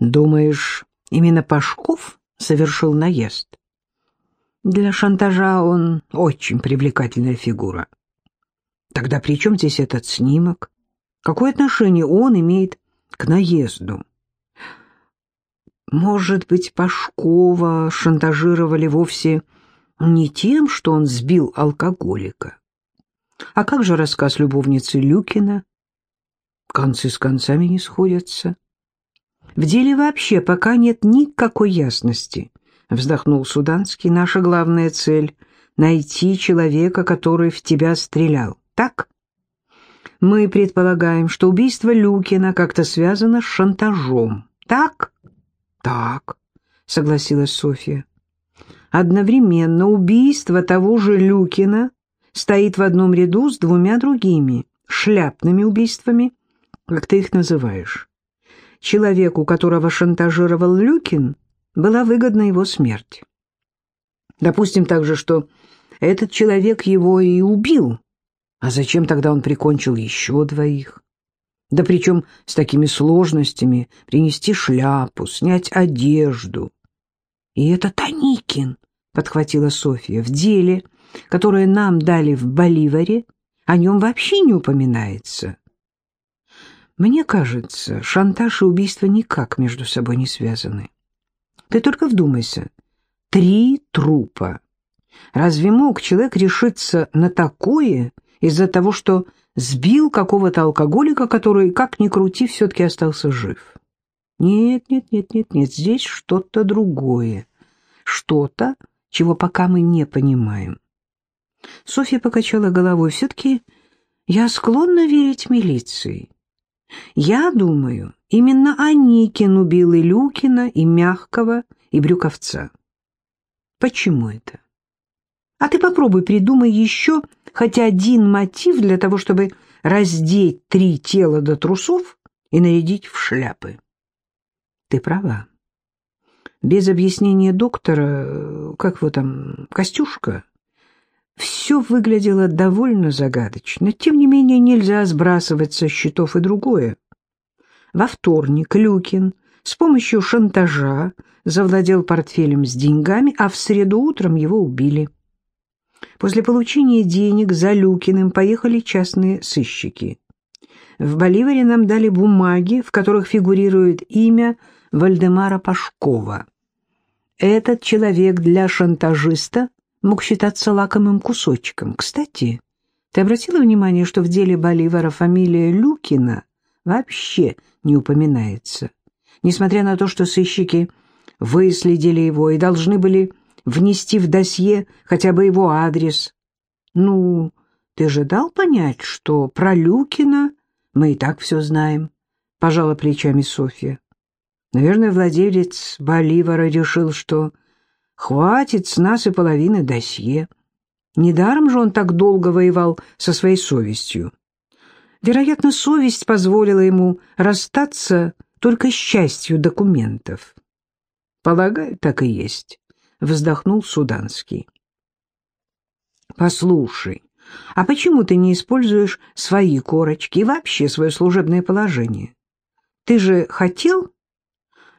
Думаешь, именно Пашков совершил наезд? Для шантажа он очень привлекательная фигура. Тогда при чем здесь этот снимок? Какое отношение он имеет к наезду? Может быть, Пашкова шантажировали вовсе не тем, что он сбил алкоголика? А как же рассказ любовницы Люкина? Концы с концами не сходятся. В деле вообще пока нет никакой ясности, вздохнул Суданский. Наша главная цель — найти человека, который в тебя стрелял. Так? Мы предполагаем, что убийство Люкина как-то связано с шантажом. Так? Так, согласилась Софья. Одновременно убийство того же Люкина стоит в одном ряду с двумя другими шляпными убийствами, как ты их называешь. Человеку, которого шантажировал Люкин, была выгодна его смерть. Допустим также, что этот человек его и убил. А зачем тогда он прикончил еще двоих? Да причем с такими сложностями принести шляпу, снять одежду. И это Таникин, подхватила Софья, в деле, которое нам дали в Боливаре, о нем вообще не упоминается. Мне кажется, шантаж и убийство никак между собой не связаны. Ты только вдумайся. Три трупа. Разве мог человек решиться на такое из-за того, что сбил какого-то алкоголика, который, как ни крути, все-таки остался жив? Нет, нет, нет, нет, нет, здесь что-то другое. Что-то, чего пока мы не понимаем. Софья покачала головой. Все-таки я склонна верить милиции. Я думаю, именно Аникин убил и Люкина, и Мягкого, и Брюковца. Почему это? А ты попробуй придумай еще хотя один мотив для того, чтобы раздеть три тела до трусов и нарядить в шляпы. Ты права. Без объяснения доктора, как его там, Костюшка, все выглядело довольно загадочно. Тем не менее, нельзя сбрасывать со счетов и другое. Во вторник Люкин с помощью шантажа завладел портфелем с деньгами, а в среду утром его убили. После получения денег за Люкиным поехали частные сыщики. В Боливаре нам дали бумаги, в которых фигурирует имя Вальдемара Пашкова. Этот человек для шантажиста мог считаться лакомым кусочком. Кстати, ты обратила внимание, что в деле Боливара фамилия Люкина вообще не упоминается, несмотря на то, что сыщики выследили его и должны были внести в досье хотя бы его адрес. Ну, ты же дал понять, что про Люкина мы и так все знаем, — пожала плечами Софья. Наверное, владелец Боливара решил, что Хватит с нас и половины досье. Недаром же он так долго воевал со своей совестью. Вероятно, совесть позволила ему расстаться только с частью документов. «Полагаю, так и есть», — вздохнул Суданский. «Послушай, а почему ты не используешь свои корочки и вообще свое служебное положение? Ты же хотел?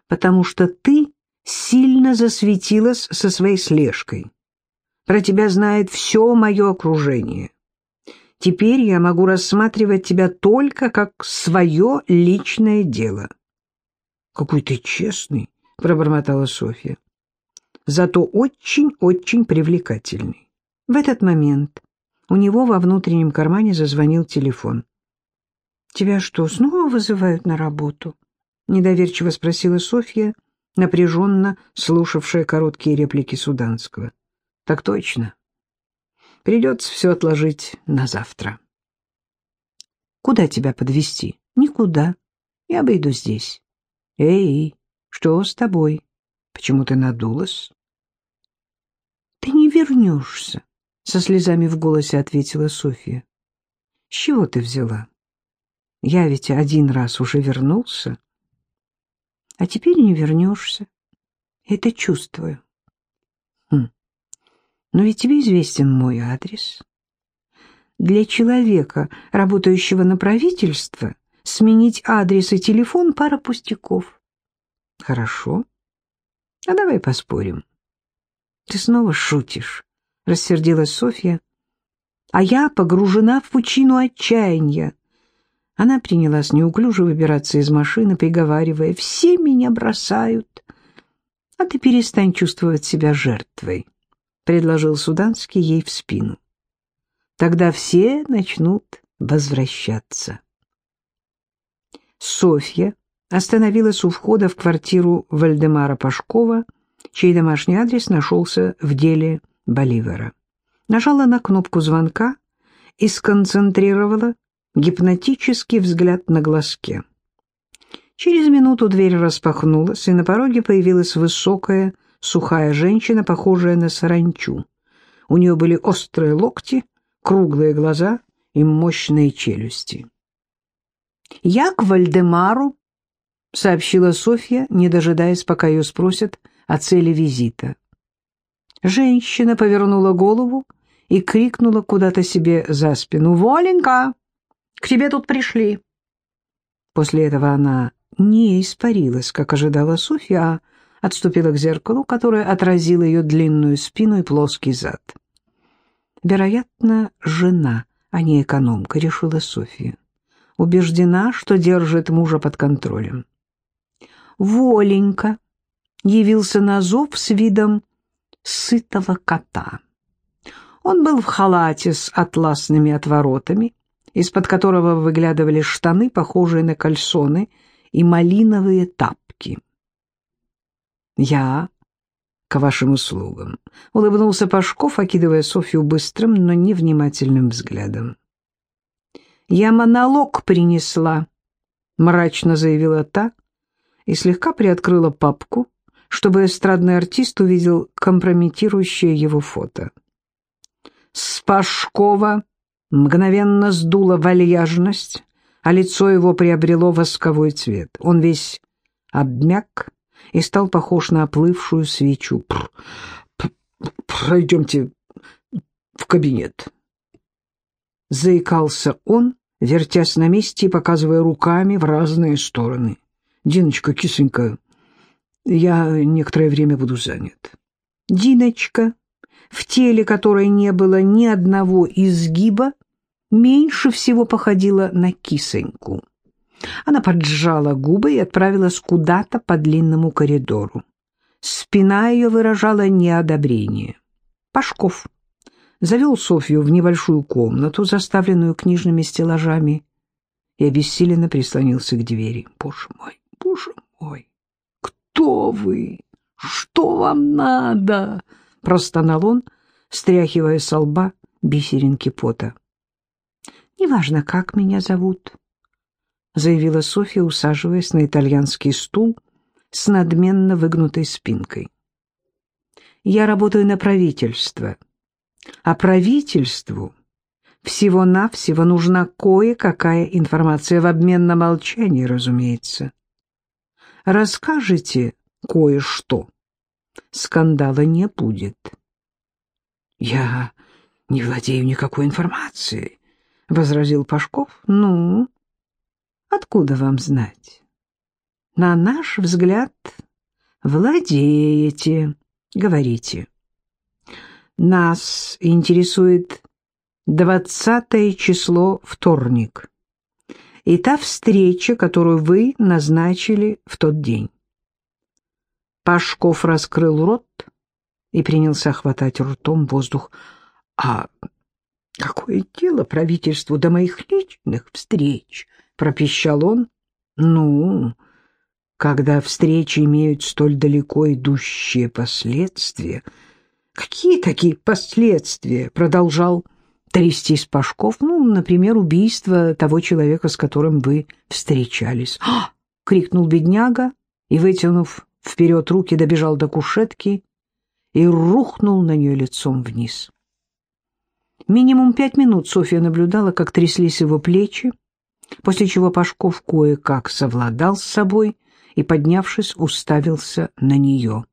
Потому что ты сильно засветилась со своей слежкой. Про тебя знает все мое окружение. Теперь я могу рассматривать тебя только как свое личное дело. — Какой ты честный, — пробормотала Софья. — Зато очень-очень привлекательный. В этот момент у него во внутреннем кармане зазвонил телефон. — Тебя что, снова вызывают на работу? — недоверчиво спросила Софья, — напряженно слушавшая короткие реплики Суданского. «Так точно. Придется все отложить на завтра». «Куда тебя подвести? «Никуда. Я обойду здесь». «Эй, что с тобой? Почему ты надулась?» «Ты не вернешься», — со слезами в голосе ответила Софья. «С чего ты взяла? Я ведь один раз уже вернулся» а теперь не вернешься. Это чувствую. Хм. Но ведь тебе известен мой адрес. Для человека, работающего на правительство, сменить адрес и телефон — пара пустяков. Хорошо. А давай поспорим. Ты снова шутишь, рассердилась Софья. А я погружена в пучину отчаяния. Она принялась неуклюже выбираться из машины, приговаривая, «Все меня бросают, а ты перестань чувствовать себя жертвой», — предложил Суданский ей в спину. «Тогда все начнут возвращаться». Софья остановилась у входа в квартиру Вальдемара Пашкова, чей домашний адрес нашелся в деле Боливера. Нажала на кнопку звонка и сконцентрировала гипнотический взгляд на глазке. Через минуту дверь распахнулась, и на пороге появилась высокая, сухая женщина, похожая на саранчу. У нее были острые локти, круглые глаза и мощные челюсти. «Я к Вальдемару», — сообщила Софья, не дожидаясь, пока ее спросят о цели визита. Женщина повернула голову и крикнула куда-то себе за спину. «Воленька, к тебе тут пришли». После этого она не испарилась, как ожидала Софья, а отступила к зеркалу, которое отразило ее длинную спину и плоский зад. Вероятно, жена, а не экономка, решила Софья убеждена, что держит мужа под контролем. Воленька явился на зов с видом сытого кота. Он был в халате с атласными отворотами, из-под которого выглядывали штаны, похожие на кальсоны, и малиновые тапки. «Я к вашим услугам», — улыбнулся Пашков, окидывая Софью быстрым, но невнимательным взглядом. «Я монолог принесла», — мрачно заявила та и слегка приоткрыла папку, чтобы эстрадный артист увидел компрометирующее его фото. С Пашкова мгновенно сдула вальяжность, а лицо его приобрело восковой цвет. Он весь обмяк и стал похож на оплывшую свечу. «Пройдемте в кабинет», — заикался он, вертясь на месте и показывая руками в разные стороны. «Диночка, кисонька, я некоторое время буду занят». Диночка, в теле которой не было ни одного изгиба, меньше всего походила на кисоньку. Она поджала губы и отправилась куда-то по длинному коридору. Спина ее выражала неодобрение. Пашков завел Софью в небольшую комнату, заставленную книжными стеллажами, и обессиленно прислонился к двери. «Боже мой, боже мой! Кто вы? Что вам надо?» — простонал он, стряхивая со лба бисеринки пота. «Неважно, как меня зовут», — заявила Софья, усаживаясь на итальянский стул с надменно выгнутой спинкой. «Я работаю на правительство» А правительству всего-навсего нужна кое-какая информация в обмен на молчание, разумеется. Расскажите кое-что. Скандала не будет. Я не владею никакой информацией, — возразил Пашков. Ну, откуда вам знать? На наш взгляд, владеете, говорите. Нас интересует двадцатое число вторник и та встреча, которую вы назначили в тот день. Пашков раскрыл рот и принялся хватать ртом воздух. «А какое дело правительству до моих личных встреч?» — пропищал он. «Ну, когда встречи имеют столь далеко идущие последствия...» Какие такие последствия? Продолжал трястись Пашков. Ну, например, убийство того человека, с которым вы встречались. «А!» — крикнул бедняга и, вытянув вперед руки, добежал до кушетки и рухнул на нее лицом вниз. Минимум пять минут Софья наблюдала, как тряслись его плечи, после чего Пашков кое-как совладал с собой и, поднявшись, уставился на нее.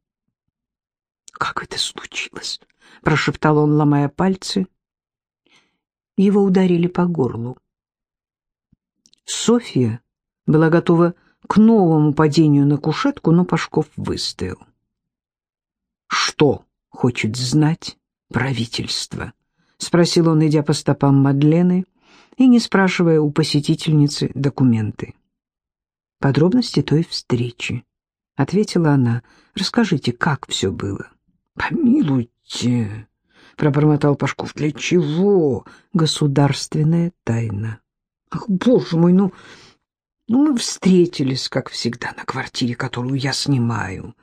«Как это случилось?» — прошептал он, ломая пальцы. Его ударили по горлу. Софья была готова к новому падению на кушетку, но Пашков выстоял. «Что хочет знать правительство?» — спросил он, идя по стопам Мадлены и не спрашивая у посетительницы документы. «Подробности той встречи», — ответила она. «Расскажите, как все было?» «Помилуйте», — пробормотал Пашков. «Для чего?» «Государственная тайна». «Ах, боже мой, ну...» «Ну, мы встретились, как всегда, на квартире, которую я снимаю.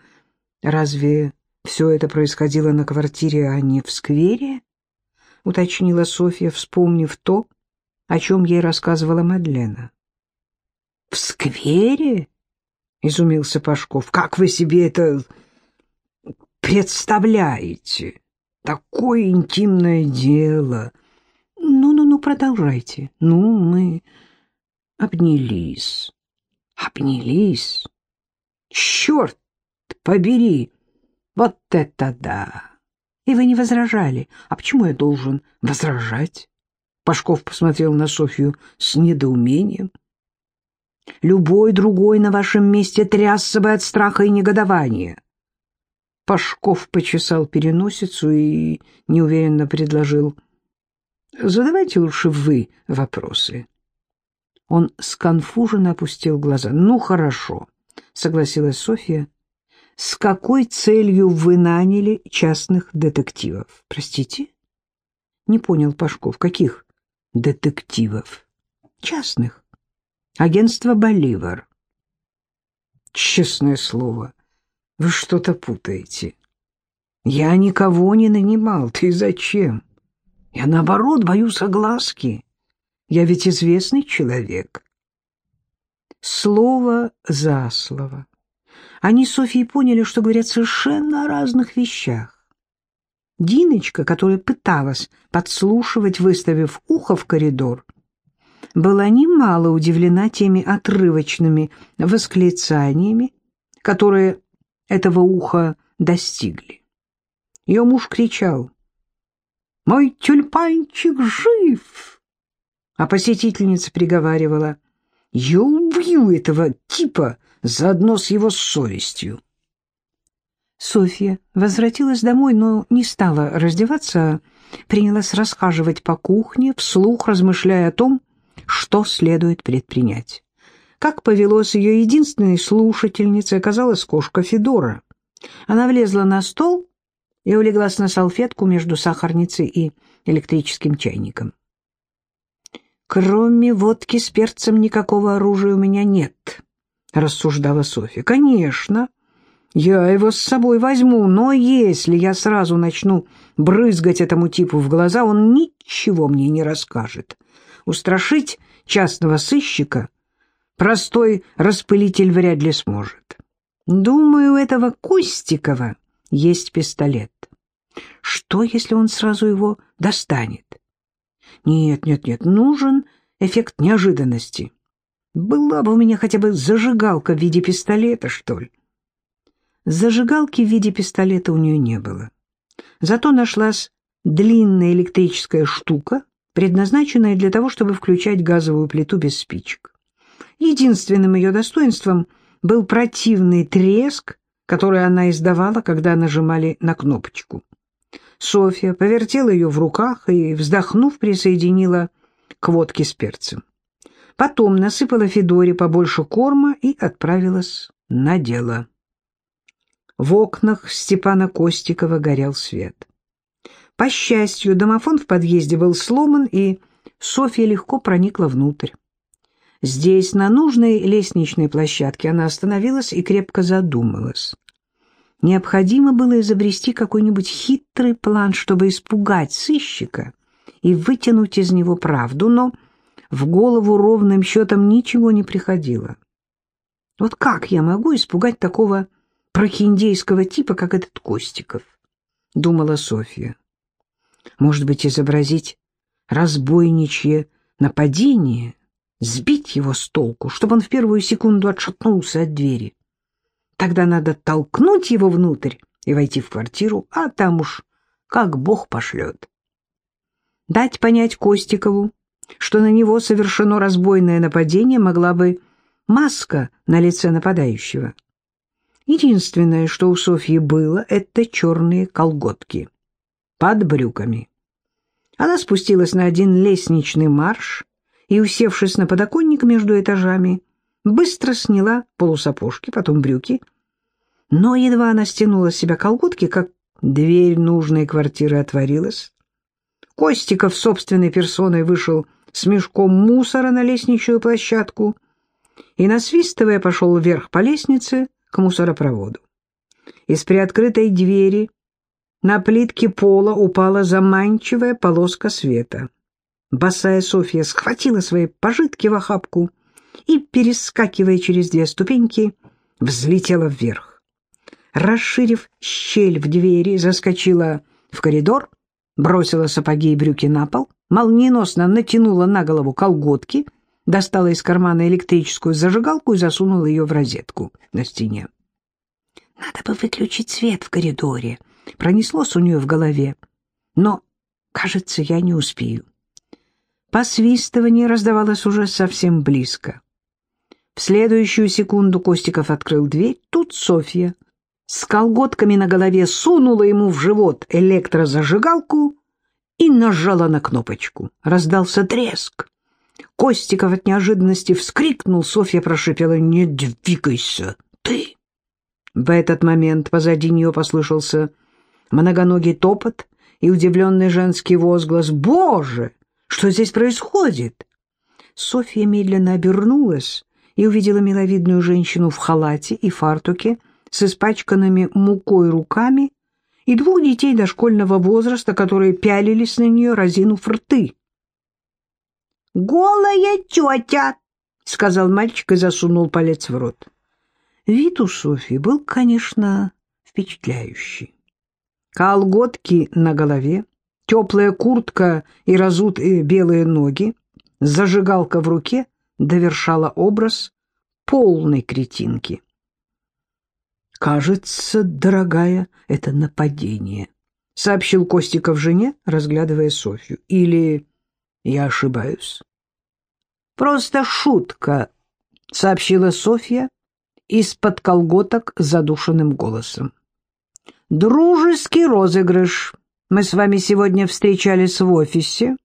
Разве все это происходило на квартире, а не в сквере?» — уточнила Софья, вспомнив то, о чем ей рассказывала Мадлена. «В сквере?» — изумился Пашков. «Как вы себе это представляете? Такое интимное дело!» «Ну-ну-ну, продолжайте. Ну, мы обнялись. Обнялись? Черт побери! Вот это да!» И вы не возражали. А почему я должен возражать? Пашков посмотрел на Софью с недоумением. Любой другой на вашем месте трясся бы от страха и негодования. Пашков почесал переносицу и неуверенно предложил. «Задавайте лучше вы вопросы». Он сконфуженно опустил глаза. «Ну, хорошо», — согласилась Софья. «С какой целью вы наняли частных детективов?» «Простите?» «Не понял Пашков. Каких детективов?» «Частных. Агентство «Боливар». «Честное слово, вы что-то путаете. Я никого не нанимал. Ты зачем? Я, наоборот, боюсь огласки. Я ведь известный человек». Слово за слово. Они с Софией поняли, что говорят совершенно о разных вещах. Диночка, которая пыталась подслушивать, выставив ухо в коридор, была немало удивлена теми отрывочными восклицаниями, которые этого уха достигли. Ее муж кричал «Мой тюльпанчик жив!» А посетительница приговаривала «Я убью этого типа заодно с его совестью». Софья возвратилась домой, но не стала раздеваться, а принялась расхаживать по кухне, вслух размышляя о том, что следует предпринять. Как повелось ее единственной слушательницей оказалась кошка Федора. Она влезла на стол и улеглась на салфетку между сахарницей и электрическим чайником. «Кроме водки с перцем никакого оружия у меня нет», — рассуждала Софья. «Конечно, я его с собой возьму, но если я сразу начну брызгать этому типу в глаза, он ничего мне не расскажет. Устрашить частного сыщика простой распылитель вряд ли сможет. Думаю, у этого Костикова есть пистолет. Что, если он сразу его достанет? Нет, нет, нет, нужен эффект неожиданности. Была бы у меня хотя бы зажигалка в виде пистолета, что ли. Зажигалки в виде пистолета у нее не было. Зато нашлась длинная электрическая штука, предназначенная для того, чтобы включать газовую плиту без спичек. Единственным ее достоинством был противный треск, который она издавала, когда нажимали на кнопочку. Софья повертела ее в руках и, вздохнув, присоединила к водке с перцем. Потом насыпала Федоре побольше корма и отправилась на дело. В окнах Степана Костикова горел свет. По счастью, домофон в подъезде был сломан, и Софья легко проникла внутрь. Здесь, на нужной лестничной площадке, она остановилась и крепко задумалась. Необходимо было изобрести какой-нибудь хитрый план, чтобы испугать сыщика и вытянуть из него правду, но в голову ровным счетом ничего не приходило. Вот как я могу испугать такого прохиндейского типа, как этот Костиков? Думала Софья. Может быть, изобразить разбойничье нападение, сбить его с толку, чтобы он в первую секунду отшатнулся от двери. Тогда надо толкнуть его внутрь и войти в квартиру, а там уж как Бог пошлет. Дать понять Костикову, что на него совершено разбойное нападение, могла бы маска на лице нападающего. Единственное, что у Софьи было, это черные колготки под брюками. Она спустилась на один лестничный марш и, усевшись на подоконник между этажами, быстро сняла полусапожки, потом брюки. Но едва она стянула с себя колготки, как дверь нужной квартиры отворилась. Костиков собственной персоной вышел с мешком мусора на лестничную площадку и, насвистывая, пошел вверх по лестнице к мусоропроводу. Из приоткрытой двери на плитке пола упала заманчивая полоска света. Босая Софья схватила свои пожитки в охапку и, перескакивая через две ступеньки, взлетела вверх. Расширив щель в двери, заскочила в коридор, бросила сапоги и брюки на пол, молниеносно натянула на голову колготки, достала из кармана электрическую зажигалку и засунула ее в розетку на стене. «Надо бы выключить свет в коридоре», Пронеслось у нее в голове. Но, кажется, я не успею. Посвистывание раздавалось уже совсем близко. В следующую секунду Костиков открыл дверь. Тут Софья с колготками на голове сунула ему в живот электрозажигалку и нажала на кнопочку. Раздался треск. Костиков от неожиданности вскрикнул, Софья прошипела «Не двигайся, ты!» В этот момент позади нее послышался многоногий топот и удивленный женский возглас «Боже, что здесь происходит?» Софья медленно обернулась и увидела миловидную женщину в халате и фартуке с испачканными мукой руками и двух детей дошкольного возраста, которые пялились на нее, разинув рты. «Голая тетя!» — сказал мальчик и засунул палец в рот. Вид у Софьи был, конечно, впечатляющий колготки на голове, теплая куртка и разутые белые ноги, зажигалка в руке довершала образ полной кретинки. «Кажется, дорогая, это нападение», — сообщил Костиков жене, разглядывая Софью. «Или я ошибаюсь?» «Просто шутка», — сообщила Софья из-под колготок задушенным голосом. Дружеский розыгрыш. Мы с вами сегодня встречались в офисе.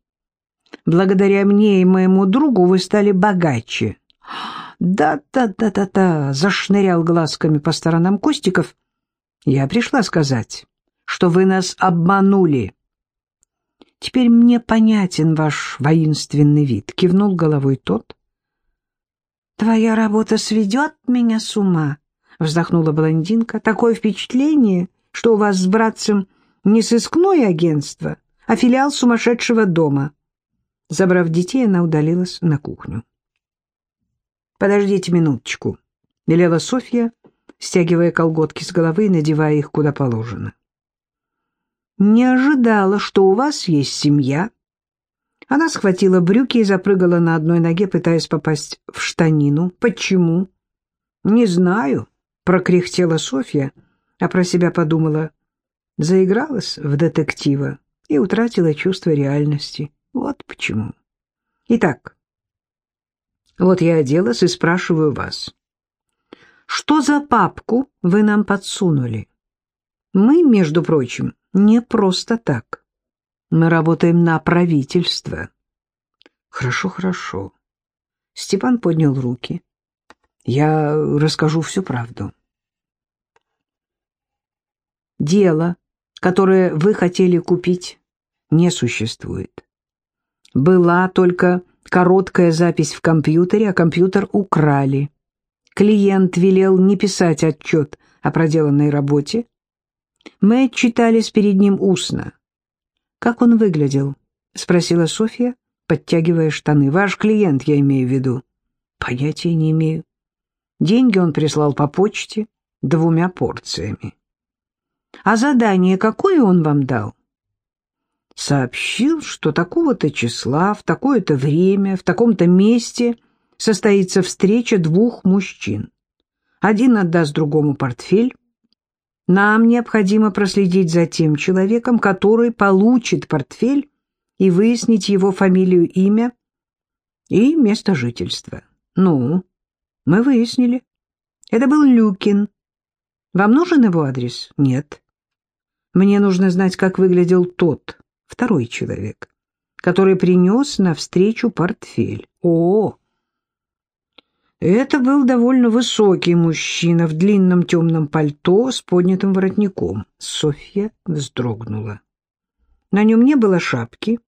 Благодаря мне и моему другу вы стали богаче. Да-да-да-да-да, зашнырял глазками по сторонам Костиков. Я пришла сказать, что вы нас обманули. Теперь мне понятен ваш воинственный вид, кивнул головой тот. Твоя работа сведет меня с ума, вздохнула блондинка. Такое впечатление, что у вас с братцем не сыскное агентство, а филиал сумасшедшего дома. Забрав детей, она удалилась на кухню. «Подождите минуточку», — велела Софья, стягивая колготки с головы и надевая их куда положено. «Не ожидала, что у вас есть семья». Она схватила брюки и запрыгала на одной ноге, пытаясь попасть в штанину. «Почему?» «Не знаю», — прокряхтела Софья, — а про себя подумала, заигралась в детектива и утратила чувство реальности. Вот почему. Итак, вот я оделась и спрашиваю вас, что за папку вы нам подсунули? Мы, между прочим, не просто так. Мы работаем на правительство. Хорошо, хорошо. Степан поднял руки. Я расскажу всю правду. Дело, которое вы хотели купить, не существует. Была только короткая запись в компьютере, а компьютер украли. Клиент велел не писать отчет о проделанной работе. Мы отчитались перед ним устно. «Как он выглядел?» — спросила Софья, подтягивая штаны. «Ваш клиент, я имею в виду». «Понятия не имею. Деньги он прислал по почте двумя порциями». А задание какое он вам дал? Сообщил, что такого-то числа, в такое-то время, в таком-то месте состоится встреча двух мужчин. Один отдаст другому портфель. Нам необходимо проследить за тем человеком, который получит портфель и выяснить его фамилию, имя и место жительства. Ну, Мы выяснили. Это был Люкин. Вам нужен его адрес? Нет. Мне нужно знать, как выглядел тот, второй человек, который принес навстречу портфель. О, это был довольно высокий мужчина в длинном темном пальто с поднятым воротником. Софья вздрогнула. На нем не было шапки.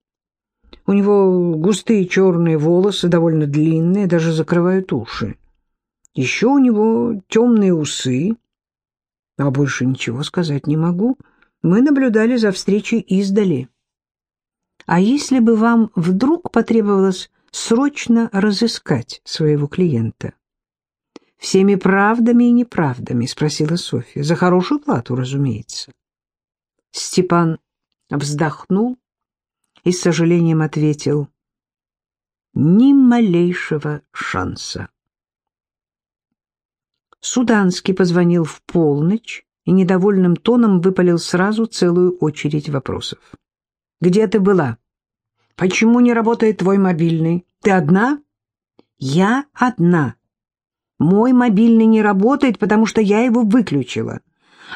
У него густые черные волосы, довольно длинные, даже закрывают уши. Еще у него темные усы. А больше ничего сказать не могу. Мы наблюдали за встречей издали. А если бы вам вдруг потребовалось срочно разыскать своего клиента. «Всеми правдами и неправдами?» — спросила Софья. «За хорошую плату, разумеется». Степан вздохнул и с сожалением ответил. «Ни малейшего шанса». Суданский позвонил в полночь и недовольным тоном выпалил сразу целую очередь вопросов. «Где ты была?» Почему не работает твой мобильный? Ты одна? Я одна. Мой мобильный не работает, потому что я его выключила.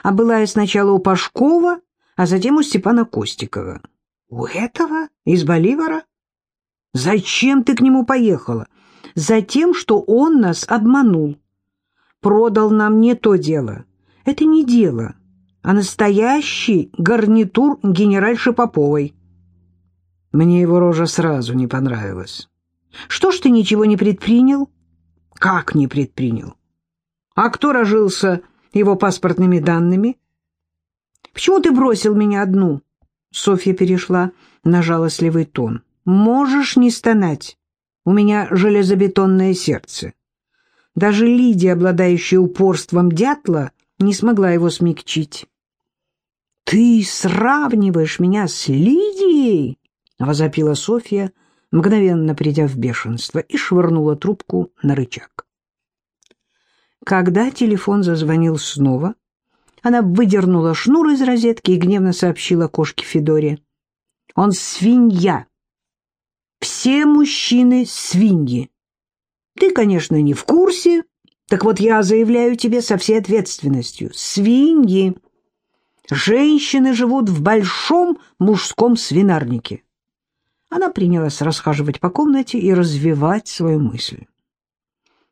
А была я сначала у Пашкова, а затем у Степана Костикова. У этого? Из Боливара? Зачем ты к нему поехала? Затем, что он нас обманул. Продал нам не то дело. Это не дело, а настоящий гарнитур генеральши Поповой. Мне его рожа сразу не понравилась. Что ж ты ничего не предпринял? Как не предпринял? А кто рожился его паспортными данными? Почему ты бросил меня одну? Софья перешла на жалостливый тон. Можешь не стонать. У меня железобетонное сердце. Даже Лидия, обладающая упорством дятла, не смогла его смягчить. «Ты сравниваешь меня с Лидией?» — возопила Софья, мгновенно придя в бешенство, и швырнула трубку на рычаг. Когда телефон зазвонил снова, она выдернула шнур из розетки и гневно сообщила кошке Федоре. «Он свинья! Все мужчины свиньи! Ты, конечно, не в курсе, так вот я заявляю тебе со всей ответственностью. Свиньи! Женщины живут в большом мужском свинарнике. Она принялась расхаживать по комнате и развивать свою мысль.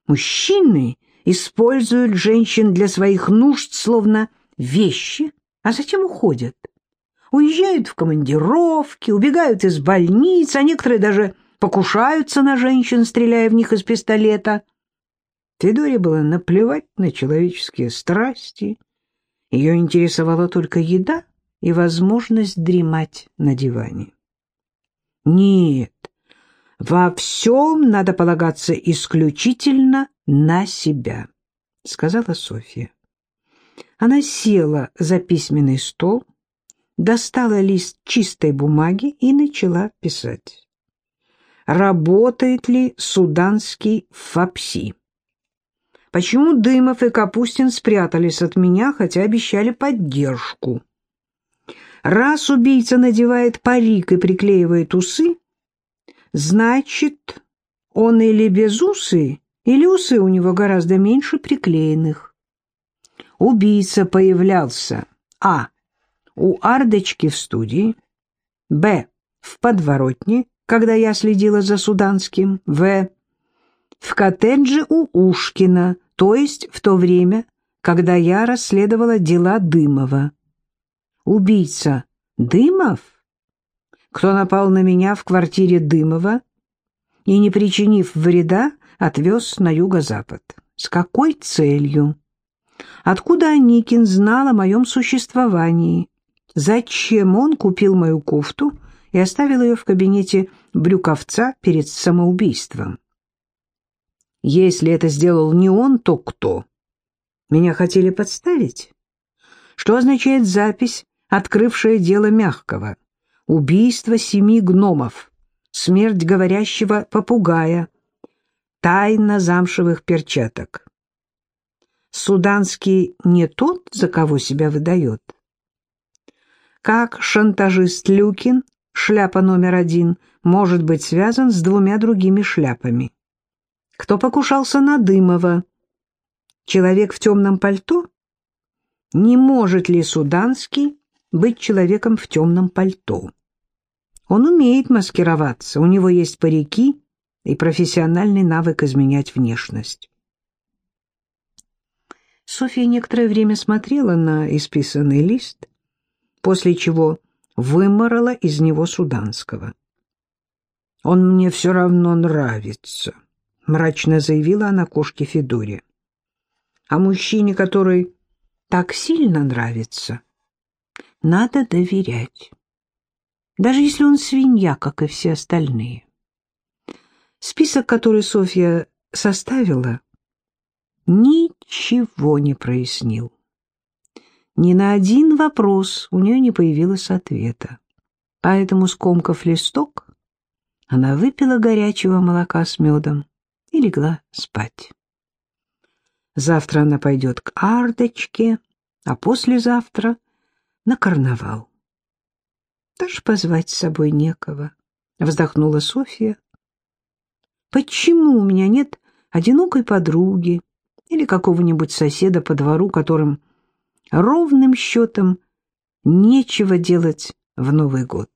Мужчины используют женщин для своих нужд словно вещи, а затем уходят. Уезжают в командировки, убегают из больниц, а некоторые даже покушаются на женщин, стреляя в них из пистолета. Федоре было наплевать на человеческие страсти. Ее интересовала только еда и возможность дремать на диване. Нет, во всем надо полагаться исключительно на себя, сказала Софья. Она села за письменный стол, достала лист чистой бумаги и начала писать. Работает ли суданский ФАПСИ? Почему Дымов и Капустин спрятались от меня, хотя обещали поддержку? Раз убийца надевает парик и приклеивает усы, значит, он или без усы, или усы у него гораздо меньше приклеенных. Убийца появлялся а. у Ардочки в студии, б. в подворотне, когда я следила за Суданским, в. в коттедже у Ушкина, то есть в то время, когда я расследовала дела Дымова. Убийца Дымов? Кто напал на меня в квартире Дымова и, не причинив вреда, отвез на юго-запад? С какой целью? Откуда Аникин знал о моем существовании? Зачем он купил мою кофту и оставил ее в кабинете брюковца перед самоубийством? Если это сделал не он, то кто? Меня хотели подставить? Что означает запись открывшее дело мягкого, убийство семи гномов, смерть говорящего попугая, тайна замшевых перчаток. Суданский не тот, за кого себя выдает. Как шантажист Люкин, шляпа номер один, может быть связан с двумя другими шляпами? Кто покушался на Дымова? Человек в темном пальто? Не может ли Суданский быть человеком в темном пальто? Он умеет маскироваться, у него есть парики и профессиональный навык изменять внешность. Софья некоторое время смотрела на исписанный лист, после чего выморала из него Суданского. «Он мне все равно нравится», — мрачно заявила она кошке Федоре. «А мужчине, который так сильно нравится, надо доверять, даже если он свинья, как и все остальные». Список, который Софья составила, ничего не прояснил. Ни на один вопрос у нее не появилось ответа. Поэтому, скомкав листок, она выпила горячего молока с медом и легла спать. Завтра она пойдет к Ардочке, а послезавтра — на карнавал. Даже позвать с собой некого, — вздохнула Софья. Почему у меня нет одинокой подруги или какого-нибудь соседа по двору, которым ровным счетом нечего делать в Новый год?